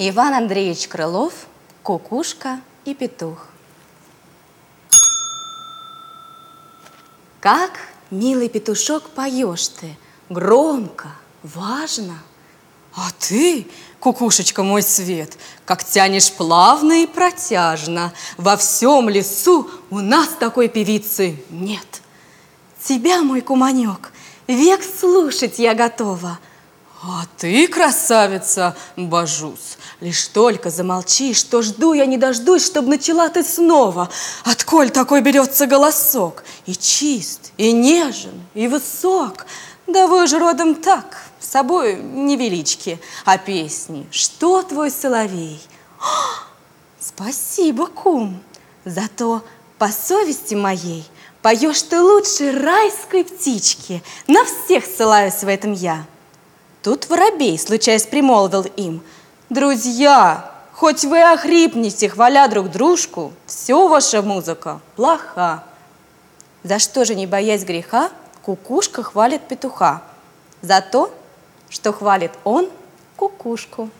Иван Андреевич Крылов, кукушка и петух. Как, милый петушок, поешь ты, громко, важно. А ты, кукушечка мой свет, как тянешь плавно и протяжно. Во всем лесу у нас такой певицы нет. Тебя, мой куманек, век слушать я готова. А ты, красавица, божусь, лишь только замолчи, что жду я не дождусь, чтобы начала ты снова. Отколь такой берется голосок, и чист, и нежен, и высок. Да вы же родом так, с собой невелички, а песни, что твой соловей? О, спасибо, кум, зато по совести моей поешь ты лучше райской птички, на всех ссылаюсь в этом я. Тут воробей, случаясь, примолвил им. «Друзья, хоть вы охрипнете, хваля друг дружку, все ваша музыка плоха». За что же, не боясь греха, кукушка хвалит петуха? За то, что хвалит он кукушку.